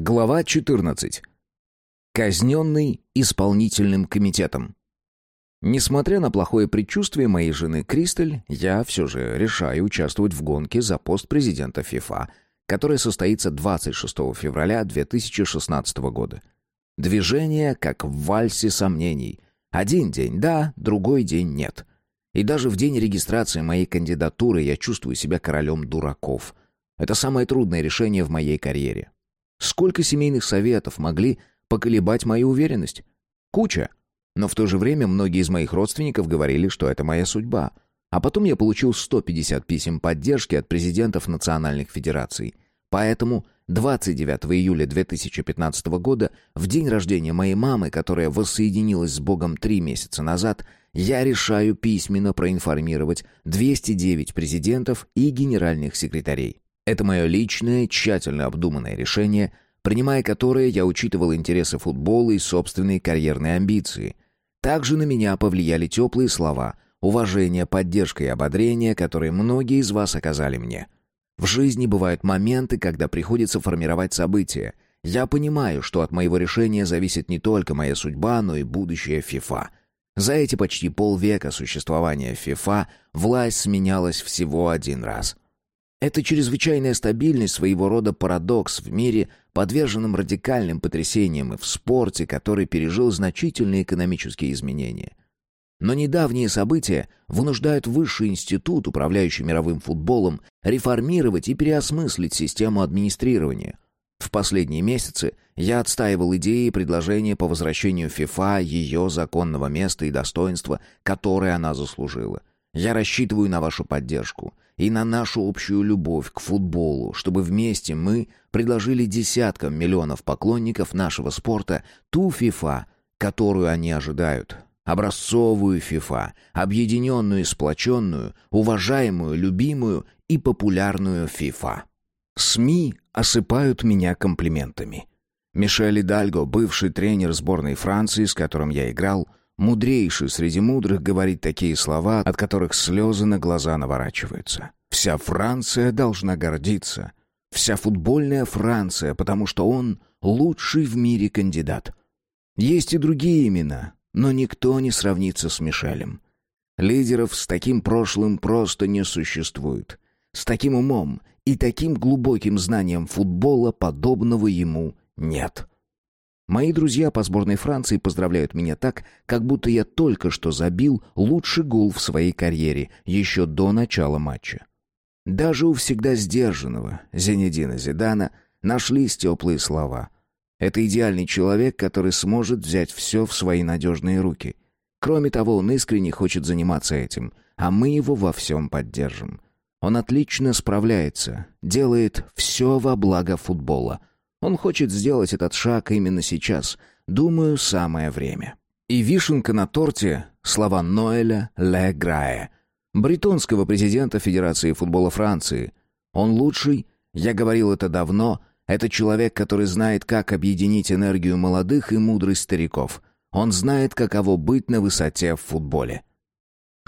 Глава 14. Казненный исполнительным комитетом. Несмотря на плохое предчувствие моей жены Кристаль, я все же решаю участвовать в гонке за пост президента ФИФА, которая состоится 26 февраля 2016 года. Движение как в вальсе сомнений. Один день да, другой день нет. И даже в день регистрации моей кандидатуры я чувствую себя королем дураков. Это самое трудное решение в моей карьере. Сколько семейных советов могли поколебать мою уверенность? Куча. Но в то же время многие из моих родственников говорили, что это моя судьба. А потом я получил 150 писем поддержки от президентов национальных федераций. Поэтому 29 июля 2015 года, в день рождения моей мамы, которая воссоединилась с Богом три месяца назад, я решаю письменно проинформировать 209 президентов и генеральных секретарей. Это мое личное, тщательно обдуманное решение, принимая которое я учитывал интересы футбола и собственные карьерные амбиции. Также на меня повлияли теплые слова, уважение, поддержка и ободрение, которые многие из вас оказали мне. В жизни бывают моменты, когда приходится формировать события. Я понимаю, что от моего решения зависит не только моя судьба, но и будущее ФИФА. За эти почти полвека существования ФИФА власть сменялась всего один раз — это чрезвычайная стабильность своего рода парадокс в мире, подверженном радикальным потрясениям и в спорте, который пережил значительные экономические изменения. Но недавние события вынуждают Высший институт, управляющий мировым футболом, реформировать и переосмыслить систему администрирования. В последние месяцы я отстаивал идеи и предложения по возвращению ФИФА ее законного места и достоинства, которое она заслужила. Я рассчитываю на вашу поддержку – и на нашу общую любовь к футболу, чтобы вместе мы предложили десяткам миллионов поклонников нашего спорта ту ФИФА, которую они ожидают. Образцовую ФИФА, объединенную и сплоченную, уважаемую, любимую и популярную ФИФА. СМИ осыпают меня комплиментами. Мишель Идальго, бывший тренер сборной Франции, с которым я играл, Мудрейший среди мудрых говорит такие слова, от которых слезы на глаза наворачиваются. Вся Франция должна гордиться. Вся футбольная Франция, потому что он лучший в мире кандидат. Есть и другие имена, но никто не сравнится с Мишелем. Лидеров с таким прошлым просто не существует. С таким умом и таким глубоким знанием футбола подобного ему нет. Мои друзья по сборной Франции поздравляют меня так, как будто я только что забил лучший гол в своей карьере, еще до начала матча. Даже у всегда сдержанного Зенедина Зидана нашлись теплые слова. Это идеальный человек, который сможет взять все в свои надежные руки. Кроме того, он искренне хочет заниматься этим, а мы его во всем поддержим. Он отлично справляется, делает все во благо футбола — он хочет сделать этот шаг именно сейчас. Думаю, самое время. И вишенка на торте — слова Ноэля Ле Грае, бритонского президента Федерации футбола Франции. Он лучший, я говорил это давно, это человек, который знает, как объединить энергию молодых и мудрость стариков. Он знает, каково быть на высоте в футболе.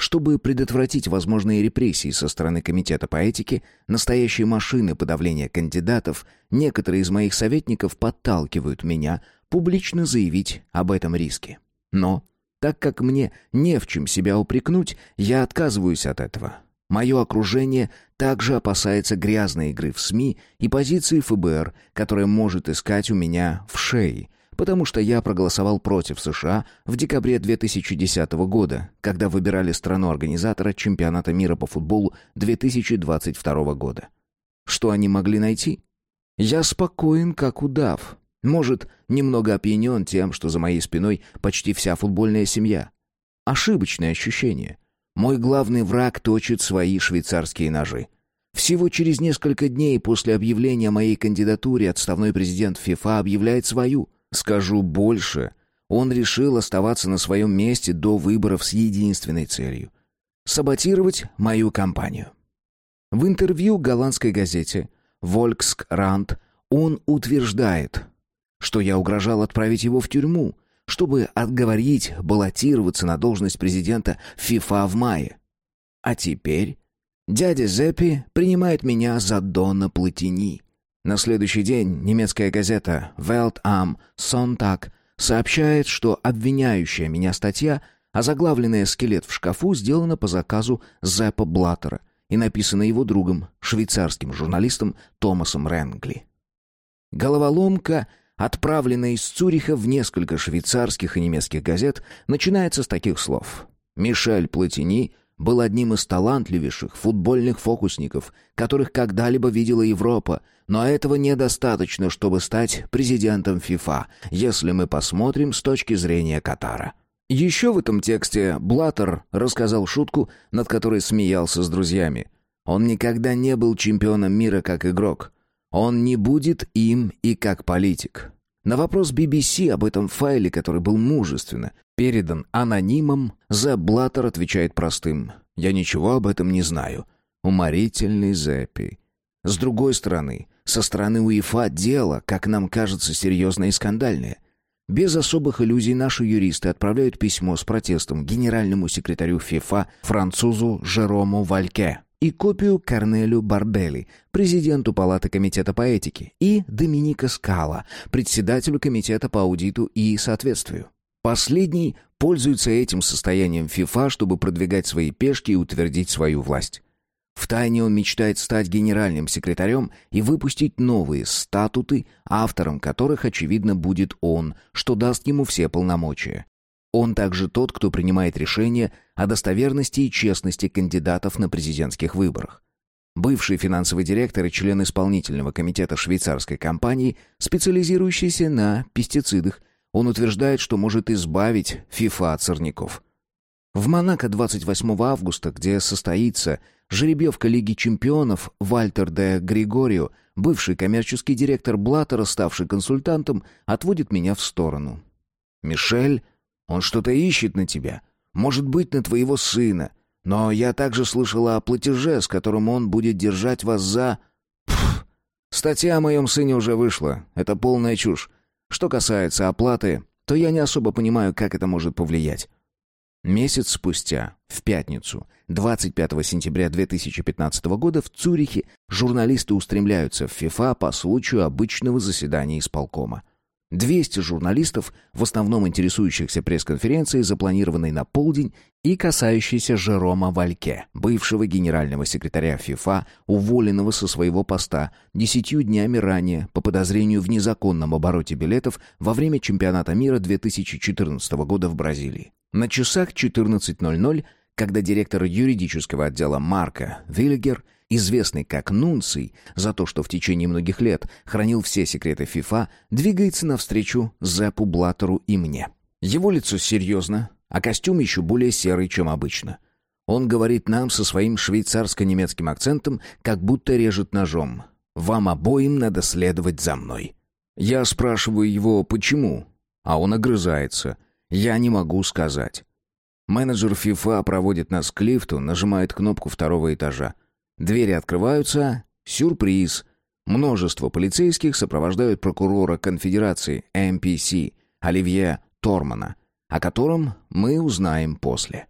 Чтобы предотвратить возможные репрессии со стороны Комитета по этике, настоящие машины подавления кандидатов, некоторые из моих советников подталкивают меня публично заявить об этом риске. Но, так как мне не в чем себя упрекнуть, я отказываюсь от этого. Мое окружение также опасается грязной игры в СМИ и позиции ФБР, которая может искать у меня в шее – потому что я проголосовал против США в декабре 2010 года, когда выбирали страну-организатора чемпионата мира по футболу 2022 года. Что они могли найти? Я спокоен, как удав. Может, немного опьянен тем, что за моей спиной почти вся футбольная семья. Ошибочное ощущение. Мой главный враг точит свои швейцарские ножи. Всего через несколько дней после объявления моей кандидатуре отставной президент ФИФА объявляет свою – Скажу больше, он решил оставаться на своем месте до выборов с единственной целью — саботировать мою кампанию. В интервью голландской газете «Волькск Рант» он утверждает, что я угрожал отправить его в тюрьму, чтобы отговорить баллотироваться на должность президента ФИФА в мае. А теперь дядя Зеппи принимает меня за Дона Платини — На следующий день немецкая газета Welt am Sonntag сообщает, что обвиняющая меня статья, озаглавленная «Скелет в шкафу», сделана по заказу Зеппа Блаттера и написана его другом, швейцарским журналистом Томасом Ренгли. Головоломка, отправленная из Цюриха в несколько швейцарских и немецких газет, начинается с таких слов. Мишель Платини был одним из талантливейших футбольных фокусников, которых когда-либо видела Европа, но этого недостаточно, чтобы стать президентом ФИФА, если мы посмотрим с точки зрения Катара. Еще в этом тексте Блаттер рассказал шутку, над которой смеялся с друзьями. Он никогда не был чемпионом мира как игрок. Он не будет им и как политик. На вопрос BBC об этом файле, который был мужественно передан анонимом, Зе Блаттер отвечает простым «Я ничего об этом не знаю». Уморительный Зеппи. С другой стороны, со стороны УЕФА дело, как нам кажется, серьезное и скандальное. Без особых иллюзий наши юристы отправляют письмо с протестом генеральному секретарю ФИФА французу Жерому Вальке и копию Корнелю Барбели, президенту Палаты комитета по этике, и Доминика Скала, председателю комитета по аудиту и соответствию. Последний пользуется этим состоянием ФИФА, чтобы продвигать свои пешки и утвердить свою власть. Втайне он мечтает стать генеральным секретарем и выпустить новые статуты, автором которых, очевидно, будет он, что даст ему все полномочия. Он также тот, кто принимает решения о достоверности и честности кандидатов на президентских выборах. Бывший финансовый директор и член исполнительного комитета швейцарской компании, специализирующийся на пестицидах, он утверждает, что может избавить ФИФА от сорняков. В Монако 28 августа, где состоится жеребьевка Лиги чемпионов, Вальтер де Григорио, бывший коммерческий директор Блаттера, ставший консультантом, отводит меня в сторону. «Мишель он что-то ищет на тебя. Может быть, на твоего сына. Но я также слышала о платеже, с которым он будет держать вас за... Пф, статья о моем сыне уже вышла. Это полная чушь. Что касается оплаты, то я не особо понимаю, как это может повлиять. Месяц спустя, в пятницу, 25 сентября 2015 года в Цюрихе журналисты устремляются в ФИФА по случаю обычного заседания исполкома. 200 журналистов, в основном интересующихся пресс-конференцией, запланированной на полдень и касающейся Жерома Вальке, бывшего генерального секретаря ФИФА, уволенного со своего поста десятью днями ранее по подозрению в незаконном обороте билетов во время чемпионата мира 2014 года в Бразилии. На часах 14.00, когда директор юридического отдела Марка Виллигер – известный как Нунций, за то, что в течение многих лет хранил все секреты ФИФА, двигается навстречу Зепу Блаттеру и мне. Его лицо серьезно, а костюм еще более серый, чем обычно. Он говорит нам со своим швейцарско-немецким акцентом, как будто режет ножом. «Вам обоим надо следовать за мной». Я спрашиваю его, почему, а он огрызается. Я не могу сказать. Менеджер ФИФА проводит нас к лифту, нажимает кнопку второго этажа. Двери открываются. Сюрприз. Множество полицейских сопровождают прокурора конфедерации МПС Оливье Тормана, о котором мы узнаем после.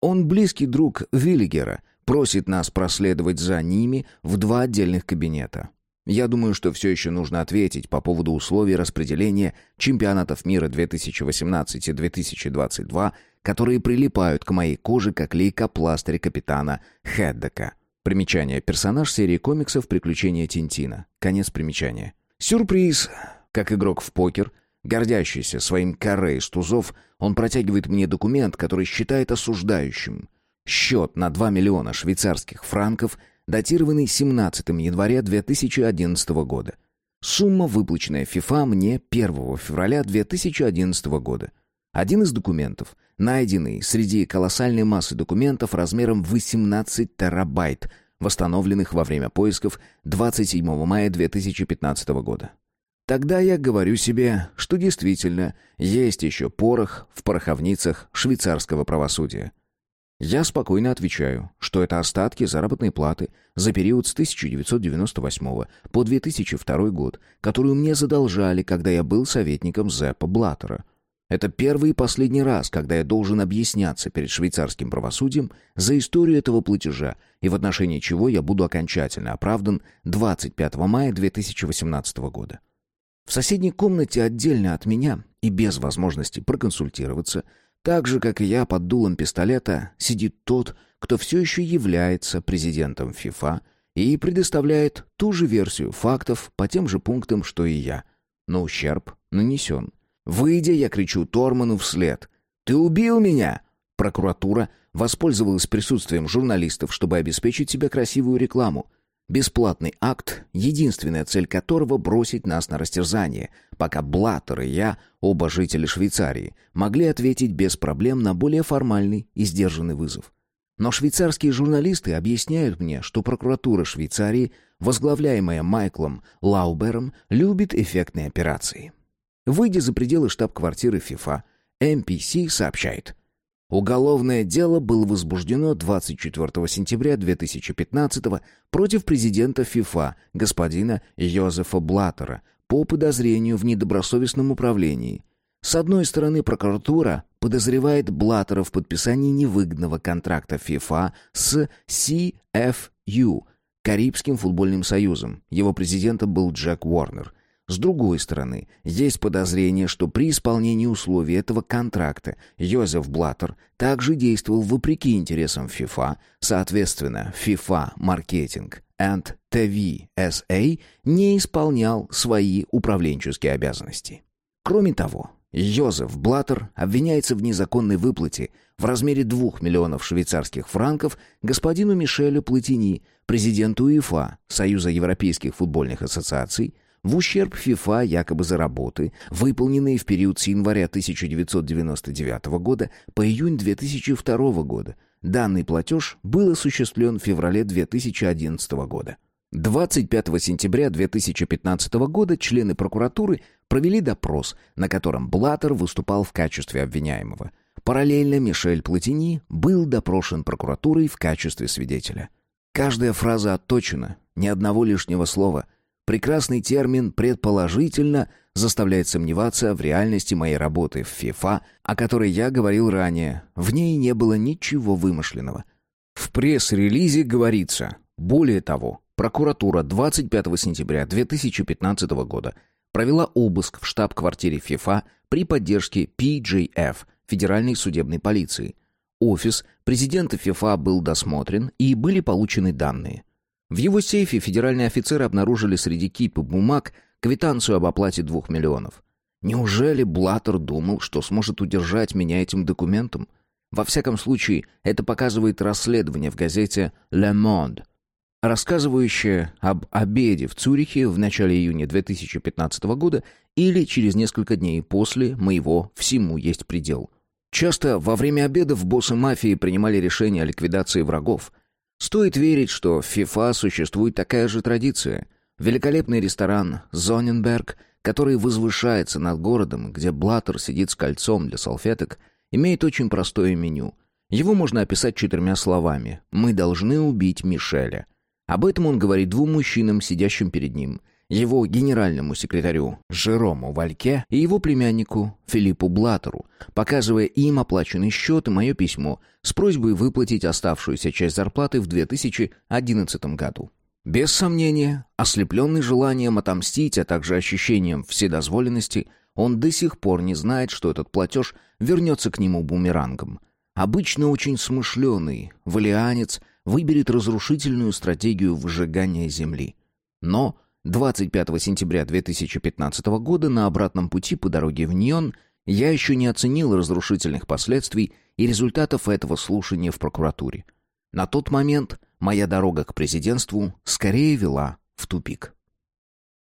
Он близкий друг Виллигера, просит нас проследовать за ними в два отдельных кабинета. Я думаю, что все еще нужно ответить по поводу условий распределения чемпионатов мира 2018 и 2022, которые прилипают к моей коже как лейкопластырь капитана Хеддека. Примечание. Персонаж серии комиксов «Приключения Тинтина». Конец примечания. Сюрприз. Как игрок в покер, гордящийся своим каре из тузов, он протягивает мне документ, который считает осуждающим. Счет на 2 миллиона швейцарских франков, датированный 17 января 2011 года. Сумма, выплаченная ФИФА мне 1 февраля 2011 года. Один из документов, найденный среди колоссальной массы документов размером 18 терабайт, восстановленных во время поисков 27 мая 2015 года. Тогда я говорю себе, что действительно есть еще порох в пороховницах швейцарского правосудия. Я спокойно отвечаю, что это остатки заработной платы за период с 1998 по 2002 год, которую мне задолжали, когда я был советником Зеппа Блаттера. Это первый и последний раз, когда я должен объясняться перед швейцарским правосудием за историю этого платежа, и в отношении чего я буду окончательно оправдан 25 мая 2018 года. В соседней комнате отдельно от меня и без возможности проконсультироваться, так же, как и я под дулом пистолета, сидит тот, кто все еще является президентом ФИФА и предоставляет ту же версию фактов по тем же пунктам, что и я. Но ущерб нанесен. Выйдя, я кричу Торману вслед. «Ты убил меня!» Прокуратура воспользовалась присутствием журналистов, чтобы обеспечить себе красивую рекламу. Бесплатный акт, единственная цель которого — бросить нас на растерзание, пока Блаттер и я, оба жители Швейцарии, могли ответить без проблем на более формальный и сдержанный вызов. Но швейцарские журналисты объясняют мне, что прокуратура Швейцарии, возглавляемая Майклом Лаубером, любит эффектные операции. Выйдя за пределы штаб-квартиры ФИФА, МПС сообщает. Уголовное дело было возбуждено 24 сентября 2015 против президента ФИФА господина Йозефа Блаттера по подозрению в недобросовестном управлении. С одной стороны, прокуратура подозревает Блаттера в подписании невыгодного контракта ФИФА с CFU, Карибским футбольным союзом. Его президентом был Джек Уорнер – с другой стороны, есть подозрение, что при исполнении условий этого контракта Йозеф Блаттер также действовал вопреки интересам FIFA, соответственно, FIFA Marketing and TV SA не исполнял свои управленческие обязанности. Кроме того, Йозеф Блаттер обвиняется в незаконной выплате в размере 2 миллионов швейцарских франков господину Мишелю Платини, президенту УЕФА, Союза европейских футбольных ассоциаций, в ущерб ФИФА якобы за работы, выполненные в период с января 1999 года по июнь 2002 года. Данный платеж был осуществлен в феврале 2011 года. 25 сентября 2015 года члены прокуратуры провели допрос, на котором Блаттер выступал в качестве обвиняемого. Параллельно Мишель Платини был допрошен прокуратурой в качестве свидетеля. Каждая фраза отточена, ни одного лишнего слова – Прекрасный термин «предположительно» заставляет сомневаться в реальности моей работы в ФИФА, о которой я говорил ранее. В ней не было ничего вымышленного. В пресс-релизе говорится, более того, прокуратура 25 сентября 2015 года провела обыск в штаб-квартире ФИФА при поддержке PJF, Федеральной судебной полиции. Офис президента ФИФА был досмотрен и были получены данные. В его сейфе федеральные офицеры обнаружили среди кипы бумаг квитанцию об оплате двух миллионов. Неужели Блаттер думал, что сможет удержать меня этим документом? Во всяком случае, это показывает расследование в газете «Le Monde», рассказывающее об обеде в Цюрихе в начале июня 2015 года или через несколько дней после моего «Всему есть предел». Часто во время обедов боссы мафии принимали решение о ликвидации врагов – Стоит верить, что в ФИФА существует такая же традиция. Великолепный ресторан «Зоненберг», который возвышается над городом, где Блаттер сидит с кольцом для салфеток, имеет очень простое меню. Его можно описать четырьмя словами «Мы должны убить Мишеля». Об этом он говорит двум мужчинам, сидящим перед ним его генеральному секретарю Жерому Вальке и его племяннику Филиппу Блаттеру, показывая им оплаченный счет и мое письмо с просьбой выплатить оставшуюся часть зарплаты в 2011 году. Без сомнения, ослепленный желанием отомстить, а также ощущением вседозволенности, он до сих пор не знает, что этот платеж вернется к нему бумерангом. Обычно очень смышленый валианец выберет разрушительную стратегию выжигания земли. Но 25 сентября 2015 года на обратном пути по дороге в Ньон я еще не оценил разрушительных последствий и результатов этого слушания в прокуратуре. На тот момент моя дорога к президентству скорее вела в тупик.